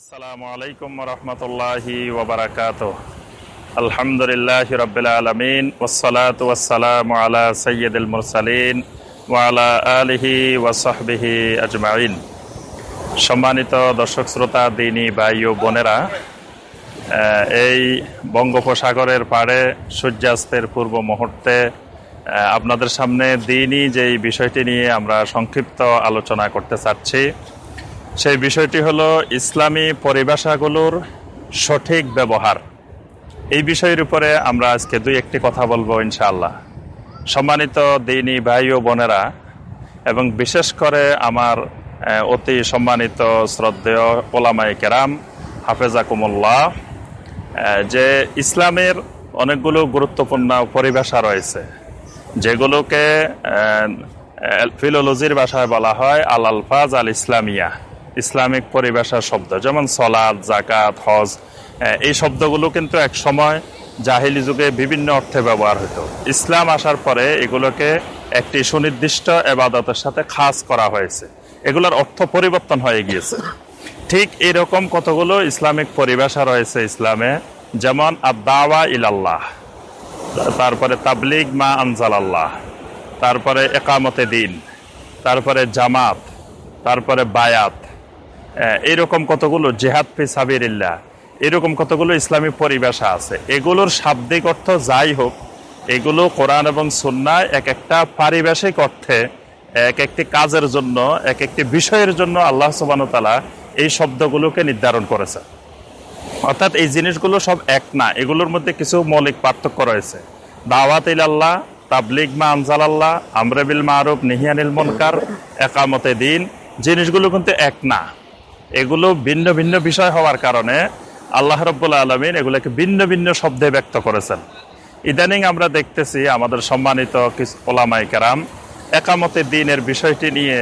আসসালামু আলাইকুম রহমতুল্লাহি ওবরাকাত আলহামদুলিল্লাহ রবিল আলমিন ওসলাত ওয়াসালাম আলা সৈয়দুল মুরসালিন ওয়ালা আলিহি ওয়াসাহবিহি আজমাইন। সম্মানিত দর্শক, শ্রোতা, দিনী ভাই ও বোনেরা এই বঙ্গোপসাগরের পাড়ে সূর্যাস্তের পূর্ব মুহূর্তে আপনাদের সামনে দিনই যেই বিষয়টি নিয়ে আমরা সংক্ষিপ্ত আলোচনা করতে চাচ্ছি সেই বিষয়টি হলো ইসলামী পরিভাষাগুলোর সঠিক ব্যবহার। এই বিষয়ের উপরে আমরা আজকে দুই একটি কথা বলব ইনশাআল্লাহ। সম্মানিত দিনী ভাই ও বোনেরা এবং বিশেষ করে আমার অতি সম্মানিত শ্রদ্ধেয় ওলামাই কেরাম হাফেজাকুমুল্লাহ আহ, যে ইসলামের অনেকগুলো গুরুত্বপূর্ণ পরিভাষা রয়েছে যেগুলোকে ফিলোলজির ভাষায় বলা হয় আল আলফাজ আল ইসলামিয়া ইসলামিক পরিভাষার শব্দ, যেমন সলাদ জাকাত হজ এই শব্দগুলো কিন্তু এক সময় জাহিলি যুগে বিভিন্ন অর্থে ব্যবহার হতো। ইসলাম আসার পরে এগুলোকে একটি সুনির্দিষ্ট এবাদতের সাথে খাস করা হয়েছে। এগুলোর অর্থ পরিবর্তন হয়ে গিয়েছে। ঠিক এরকম কতগুলো ইসলামিক পরিভাষা রয়েছে ইসলামে? যেমন আদাওয়া ইলাল্লাহ, তারপরে তাবলিগ মা আনজাল আল্লাহ তারপরে একামতে দিন, তারপরে জামাত, তারপরে বায়াত আহ, এইরকম কতগুলো জেহাদ পি সাবিরিল্লাহ এরকম কতগুলো ইসলামী পরিভাষা আছে এগুলোর শাব্দিক অর্থ যাই হোক এগুলো কোরআন এবং সুন্নায় এক একটা পারিভাষিক অর্থে এক একটি কাজের জন্য এক একটি বিষয়ের জন্য আল্লাহ সুবানতালা এই শব্দগুলোকে নির্ধারণ করেছে। অর্থাৎ এই জিনিসগুলো সব এক না এগুলোর মধ্যে কিছু মৌলিক পার্থক্য রয়েছে। দাওয়াত আল্লাহ তাবলিগ মা আনজাল আল্লাহ আমরেবিল মারুফ নিহিয়ানিল মনকার একামতে দিন জিনিসগুলো কিন্তু এক না। এগুলো ভিন্ন ভিন্ন বিষয় হওয়ার কারণে আল্লাহ রব্বুল্লা আলমিন এগুলোকে ভিন্ন ভিন্ন শব্দে ব্যক্ত করেছেন। ইদানিং আমরা দেখতেছি আমাদের সম্মানিত কিছু ওলামাই কেরাম একামতে দিনের বিষয়টি নিয়ে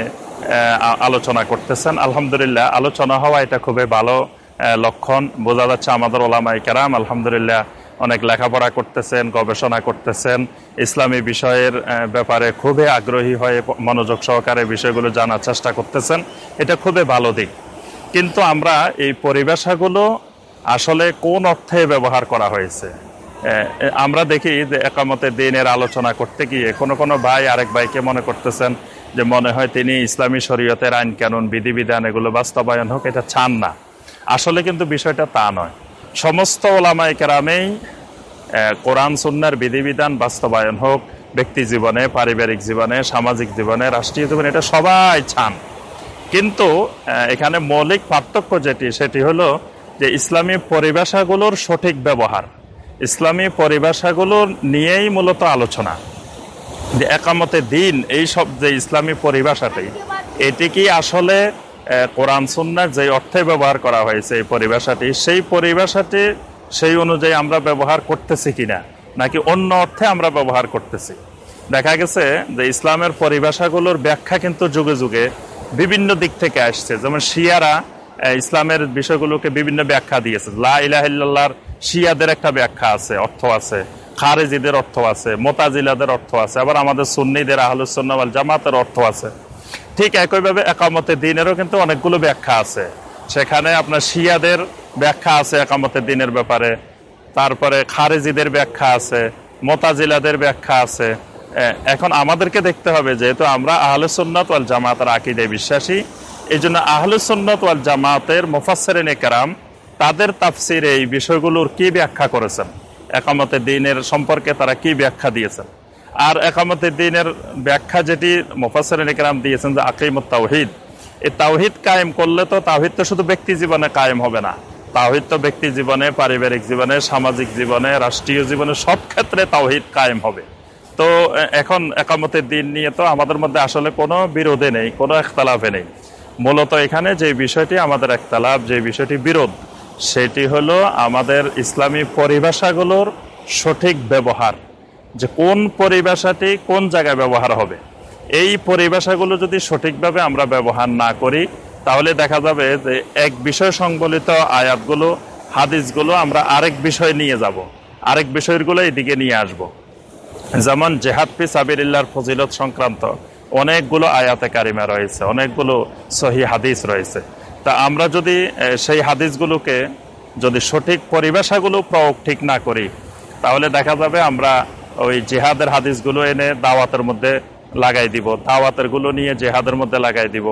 আলোচনা করতেছেন। আলহামদুলিল্লাহ, আলোচনা হওয়া এটা খুবই ভালো লক্ষণ। বোঝা যাচ্ছে আমাদের ওলামাই কেরাম আলহামদুলিল্লাহ অনেক লেখাপড়া করতেছেন, গবেষণা করতেছেন। ইসলামী বিষয়ের ব্যাপারে খুবই আগ্রহী হয়ে মনোযোগ সহকারে বিষয়গুলো জানার চেষ্টা করতেছেন। এটা খুবই ভালো দিক। কিন্তু আমরা এই পরিভাষাগুলো আসলে কোন অর্থে ব্যবহার করা হয়েছে? আমরা দেখি যে একামতে দিনের আলোচনা করতে গিয়ে কোনো কোনো ভাই আরেক ভাইকে মনে করতেছেন যে মনে হয় তিনি ইসলামী শরীয়তের আইন কানুন বিধিবিধান এগুলো বাস্তবায়ন হোক, এটা চান না। আসলে কিন্তু বিষয়টা তা নয়। সমস্ত ওলামাই কেরামেই কোরআন, সুন্নার বিধিবিধান বাস্তবায়ন হোক, ব্যক্তি জীবনে, পারিবারিক জীবনে, সামাজিক জীবনে, রাষ্ট্রীয় জীবনে, এটা সবাই চান। কিন্তু এখানে মৌলিক পার্থক্য যেটি, সেটি হলো যে ইসলামী পরিভাষাগুলোর সঠিক ব্যবহার। ইসলামী পরিভাষাগুলো নিয়েই মূলত আলোচনা। যে একামতে দিন, এই সব যে ইসলামী পরিভাষাটি, এটি কি আসলে কোরআন, সুন্নার যে অর্থে ব্যবহার করা হয়েছে এই পরিভাষাটি, সেই পরিভাষাটি, সেই অনুযায়ী আমরা ব্যবহার করতেছি কিনা, নাকি অন্য অর্থে আমরা ব্যবহার করতেছি? দেখা গেছে যে ইসলামের পরিভাষাগুলোর ব্যাখ্যা কিন্তু যুগে যুগে বিভিন্ন দিক থেকে আসছে। যেমন শিয়ারা ইসলামের বিষয়গুলোকে বিভিন্ন ব্যাখ্যা দিয়েছে। লা শিয়াদের একটা ব্যাখ্যা আছে, অর্থ আছে। খারেজিদের অর্থ আছে, মোতাজিলাদের অর্থ আছে, আবার আমাদের সুন্নিদের আহলুসন্নাওয়াল জামাতের অর্থ আছে। ঠিক একইভাবে একামতের দিনেরও কিন্তু অনেকগুলো ব্যাখ্যা আছে। সেখানে আপনার শিয়াদের ব্যাখ্যা আছে একামতের দিনের ব্যাপারে, তারপরে খারেজিদের ব্যাখ্যা আছে, মোতাজিলাদের ব্যাখ্যা আছে। এখন আমাদেরকে দেখতে হবে, যেহেতু আমরা আহলে সুন্নত ওয়াল জামাতের আকিদে বিশ্বাসী এই জন্য আহলে সুন্নত ওয়াল জামাতের মুফাসসিরিন কেরাম, তাদের তাফসিরে এই বিষয়গুলোর কি ব্যাখ্যা করেছেন? একামতে দিনের সম্পর্কে তারা কি ব্যাখ্যা দিয়েছেন? আর একামতে দিনের ব্যাখ্যা যেটি মুফাসসিরিন কেরাম দিয়েছেন যে আকিমুত তাওহিদ, এই তাওহিদ কায়েম করলে তো তাওহিদ তো শুধু ব্যক্তি জীবনে কায়েম হবে না। তাওহিদ তো ব্যক্তি জীবনে, পারিবারিক জীবনে, সামাজিক জীবনে, রাষ্ট্রীয় জীবনে সব ক্ষেত্রে তাওহিদ কায়েম হবে। তো এখন একামতের দিন নিয়ে তো আমাদের মধ্যে আসলে কোনো বিরোধে নেই, কোনো একতলাফে নেই। মূলত এখানে যে বিষয়টি আমাদের একতলাফ যে বিষয়টি বিরোধ, সেটি হলো আমাদের ইসলামী পরিভাষাগুলোর সঠিক ব্যবহার, যে কোন পরিভাষাটি কোন জায়গায় ব্যবহার হবে। এই পরিভাষাগুলো যদি সঠিকভাবে আমরা ব্যবহার না করি, তাহলে দেখা যাবে যে এক বিষয় সংবলিত আয়াতগুলো, হাদিসগুলো আমরা আরেক বিষয় নিয়ে যাব, আরেক বিষয়গুলো এদিকে নিয়ে আসব। যেমন জেহাদ পি সাবিরিল্লার ফজিলত সংক্রান্ত অনেকগুলো আয়াতে কারিমা রয়েছে, অনেকগুলো সহি হাদিস রয়েছে। তা আমরা যদি সেই হাদিসগুলোকে যদি সঠিক পরিভাষাগুলো প্রয়োগ ঠিক না করি, তাহলে দেখা যাবে আমরা ওই জেহাদের হাদিসগুলো এনে দাওয়াতের মধ্যে লাগাই দিব দাওয়াতেরগুলো নিয়ে জেহাদের মধ্যে লাগাই দিব।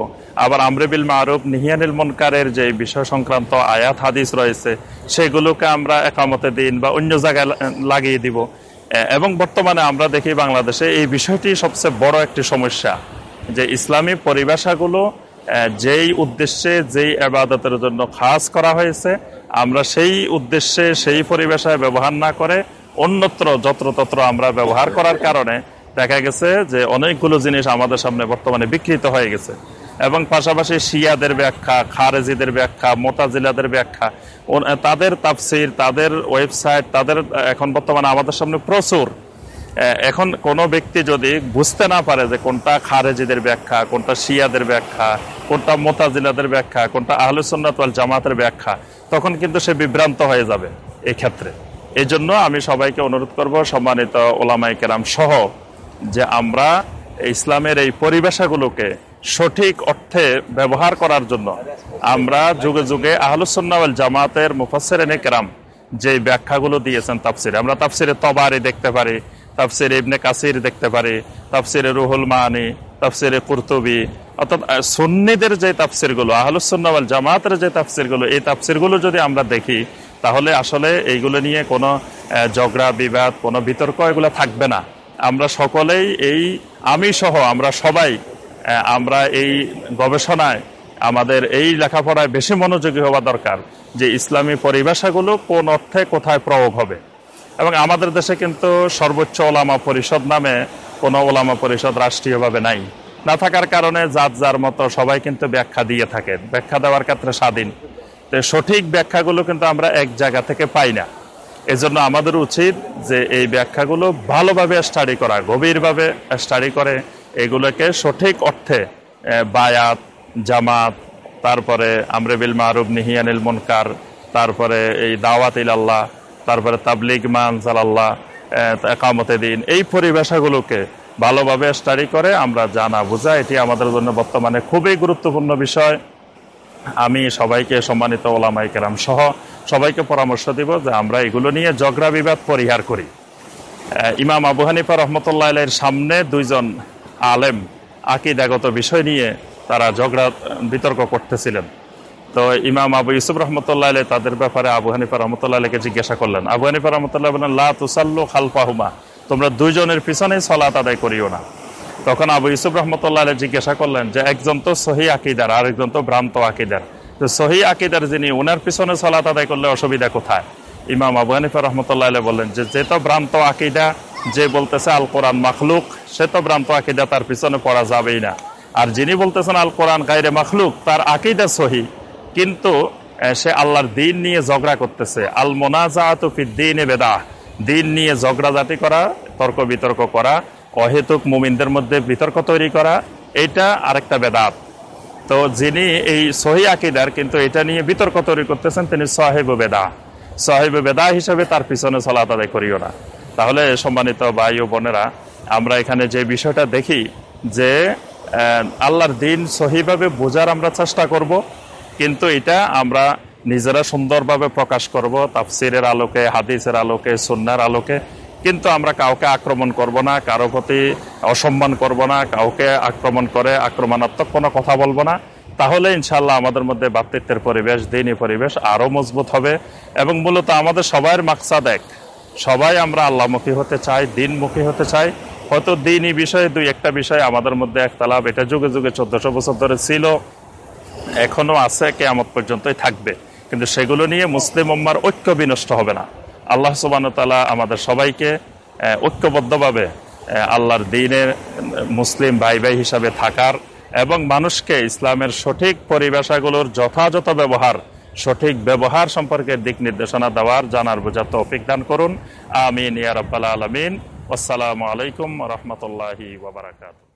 আবার আমরেবিল মারুফ, নিহিয়ানিল মনকারের যে বিষয় সংক্রান্ত আয়াত হাদিস রয়েছে, সেগুলোকে আমরা একামতে দিন বা অন্য জায়গায় লাগিয়ে দিব। এবং বর্তমানে আমরা দেখি বাংলাদেশে এই বিষয়টি সবচেয়ে বড় একটি সমস্যা, যে ইসলামী পরিভাষাগুলো যেই উদ্দেশ্যে যেই আবাদতের জন্য খাস করা হয়েছে, আমরা সেই উদ্দেশ্যে সেই পরিভাষায় ব্যবহার না করে অন্যত্র যত্রতত্র আমরা ব্যবহার করার কারণে দেখা গেছে যে অনেকগুলো জিনিস আমাদের সামনে বর্তমানে বিকৃত হয়ে গেছে। এবং পাশাপাশি শিয়াদের ব্যাখ্যা, খারেজিদের ব্যাখ্যা, মোতাজিলাদের ব্যাখ্যা। তাদের তাফসির, তাদের ওয়েবসাইট, তাদের এখন বর্তমানে আমাদের সামনে প্রচুর। এখন কোনো ব্যক্তি যদি বুঝতে না পারে যে কোনটা খারেজিদের ব্যাখ্যা, কোনটা শিয়াদের ব্যাখ্যা, কোনটা মোতাজিলাদের ব্যাখ্যা, কোনটা আহলুসন্নাত ওয়াল জামাতের ব্যাখ্যা, তখন কিন্তু সে বিভ্রান্ত হয়ে যাবে ক্ষেত্রে। এই জন্য আমি সবাইকে অনুরোধ করব, সম্মানিত ওলামাই কেরাম সহ, যে আমরা ইসলামের এই পরিভাষাগুলোকে সঠিক অর্থে ব্যবহার করার জন্য। আমরা যুগে যুগে আহলুসন্নাওয়াল জামাতের মুফাসের কেরাম যে ব্যাখ্যাগুলো দিয়েছেন তাফসিরে। আমরা তাফসিরে তবারি দেখতে পারি, তাফসিরে ইবনে কাসির দেখতে পারি, তাফসিরে রুহুল মানি, তাফসিরে কুরতুবি, অর্থাৎ সুন্নিদের যে তাফসিরগুলো আহলুসন্নাওয়াল জামাতের যে তাফসিরগুলো, এই তাফসিরগুলো যদি আমরা দেখি, তাহলে আসলে এইগুলো নিয়ে কোনো ঝগড়া, বিবাদ, কোনো বিতর্ক এগুলো থাকবে না। আমরা সকলেই এই, আমি সহ, আমরা সবাই আমরা এই গবেষণায় আমাদের এই লেখাপড়ায় বেশি মনোযোগী হওয়া দরকার যে ইসলামী পরিভাষাগুলো কোন অর্থে কোথায় প্রয়োগ হবে। এবং আমাদের দেশে কিন্তু সর্বোচ্চ ওলামা পরিষদ নামে কোনো ওলামা পরিষদ রাষ্ট্রীয়ভাবে নাই। না থাকার কারণে যার যার মতো সবাই কিন্তু ব্যাখ্যা দিয়ে থাকে। ব্যাখ্যা দেওয়ার ক্ষেত্রে স্বাধীন। তো সঠিক ব্যাখ্যাগুলো কিন্তু আমরা এক জায়গা থেকে পাই না। এজন্য আমাদের উচিত যে এই ব্যাখ্যাগুলো ভালোভাবে স্টাডি করা, গভীরভাবে স্টাডি করে এগুলোকে সঠিক অর্থে বায়াত, জামাত, তারপরে আমরেবিল মারুব নিহিয়ানিল মুনকার, তারপরে এই দাওয়াত ইলাল্লাহ, তারপরে তাবলিগ মান জালাল্লাহ একামতে দিন, এই পরিভাষাগুলোকে ভালোভাবে স্টাডি করে আমরা জানা বোঝা, এটি আমাদের জন্য বর্তমানে খুবই গুরুত্বপূর্ণ বিষয়। আমি সবাইকে সম্মানিত ওলামাই কেরাম সহ সবাইকে পরামর্শ দিব যে আমরা এগুলো নিয়ে ঝগড়া বিবাদ পরিহার করি। ইমাম আবু হানিফা রহমতুল্লাহ সামনে দুইজন আলেম, আকিদাগত বিষয় নিয়ে তারা ঝগড়া, বিতর্ক করতেছিলেন। তো ইমাম আবু ইউসুফ রহমতুল্লাহ আলী তাদের ব্যাপারে আবু হানিফা রহমতুল্লাহ আলীকে জিজ্ঞাসা করলেন। আবু হানিফা রহমতুল্লাহ বলেন লা তুসাল্লু খালফাহুমা, তোমরা দুইজনের পিছনে সলাত আদায় করিও না। তখন আবু ইউসুফ রহমতুল্লাহ আলী জিজ্ঞাসা করলেন যে, একজন তো সহি আকিদার আর একজন তো ভ্রান্ত আকিদার। তো সহি আকিদার যিনি ওনার পিছনে সলাত আদায় করলে অসুবিধা কোথায়? ইমাম আবু হানিফা রহমতুল্লাহ আলী বললেন যে যে তো ভ্রান্ত আকিদা যে বলতেছে আল কোরআন মাখলুক, সে তো ভ্রান্ত আকিদা তার পিছনে পড়া যাবেই না। আর যিনি বলতেছেন আল কোরআন গাইরে মাখলুক, তার আকিদা সহি, কিন্তু সে আল্লাহর দিন নিয়ে ঝগড়া করতেছে। আল মোনাজাত দিনে বেদা দিন নিয়ে ঝগড়াঝাটি করা, তর্ক বিতর্ক করা, অহেতুক মুমিনদের মধ্যে বিতর্ক তৈরি করা, এটা আরেকটা বেদাত। তো যিনি এই সহি আকিদার, কিন্তু এটা নিয়ে বিতর্ক তৈরি করতেছেন, তিনি সাহেব বেদা সাহেব বেদা হিসাবে তার পিছনে চলা আদায় করিও না। তাহলে সম্মানিত ভাই ও বোনেরা, আমরা এখানে যে বিষয়টা দেখি যে আল্লাহর দিন সহিভাবে বোঝার আমরা চেষ্টা করব, কিন্তু এটা আমরা নিজেরা সুন্দরভাবে প্রকাশ করব, তাফসিরের আলোকে, হাদিসের আলোকে সন্ন্যার আলোকে, কিন্তু আমরা কাউকে আক্রমণ করব না, কারও প্রতি অসম্মান করব না, কাউকে আক্রমণ করে আক্রমণাত্মক কোনো কথা বলব না। তাহলে ইনশাল্লাহ আমাদের মধ্যে বাতৃত্বের পরিবেশ, দিনই পরিবেশ আরও মজবুত হবে এবং মূলত আমাদের সবার মাকসাদ এক। সবাই আমরা আল্লাহমুখী হতে চাই, দিনমুখী হতে চাই। হয়তো দিনই বিষয়ে, দুই একটা বিষয় আমাদের মধ্যে একতলাপ। এটা যুগে যুগে চোদ্দশো বছর ধরে ছিল এখনও আছে, কেয়ামত পর্যন্তই থাকবে। কিন্তু সেগুলো নিয়ে মুসলিম উম্মার ঐক্য বিনষ্ট হবে না। আল্লাহ সুবান তালা আমাদের সবাইকে ঐক্যবদ্ধভাবে আল্লাহর দিনের মুসলিম ভাই ভাই হিসাবে থাকার এবং মানুষকে ইসলামের সঠিক পরিভাষাগুলোর যথাযথ ব্যবহার সঠিক ব্যবহার সম্পর্কে দিক নির্দেশনা দেওয়ার জানার বোঝার তৌফিক দান করুন। আমিন ইয়ারব্বাল আলমিন। আসসালামু আলাইকুম রহমতুল্লাহি ওবরাকাতুহ